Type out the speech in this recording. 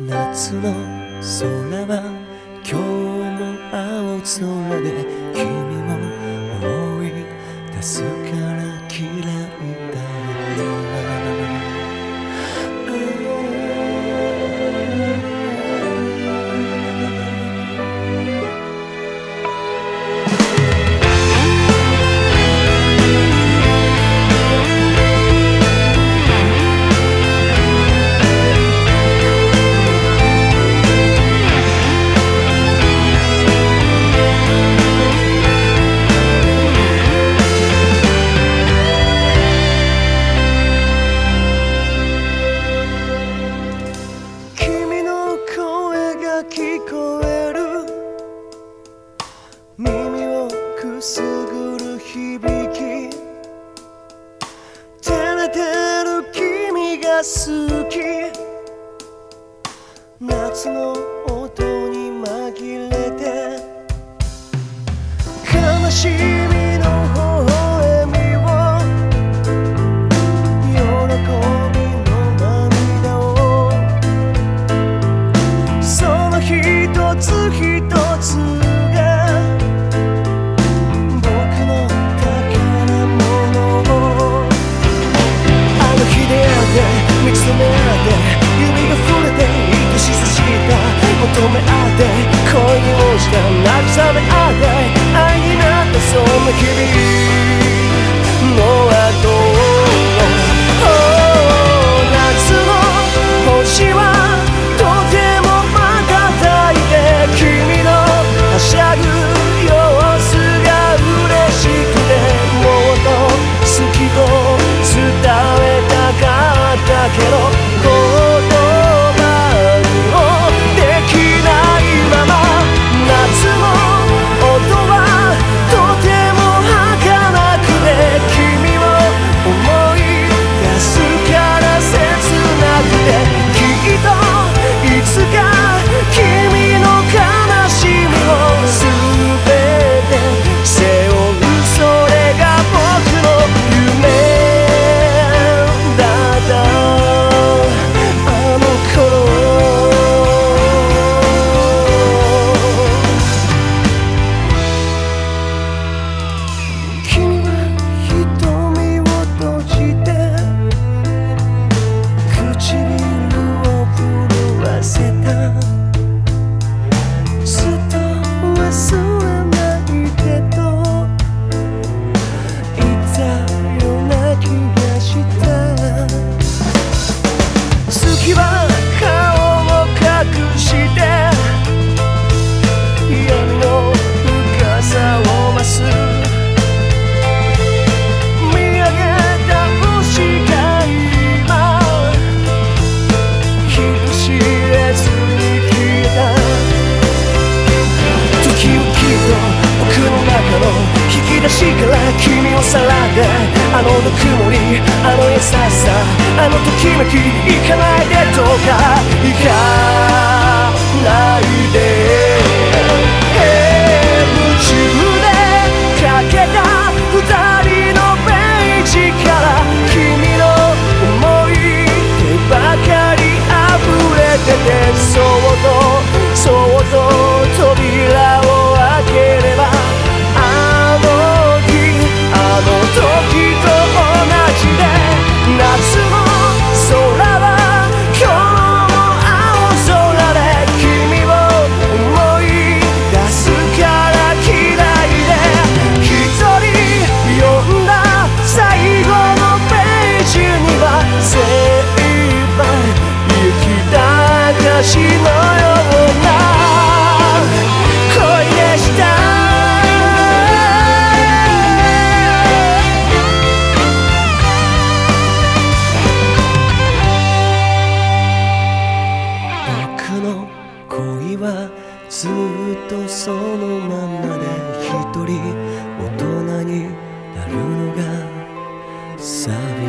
夏の空は今日も青空で君も思い出すから。好き。夏の音に紛れて悲しい。め合って恋をしたなあのぬくもりあの優しさあのときめき行かないでどうか。行かない。は精一杯行きたしのような恋でした。僕の恋はずっとそのままで一人大人になるのが寂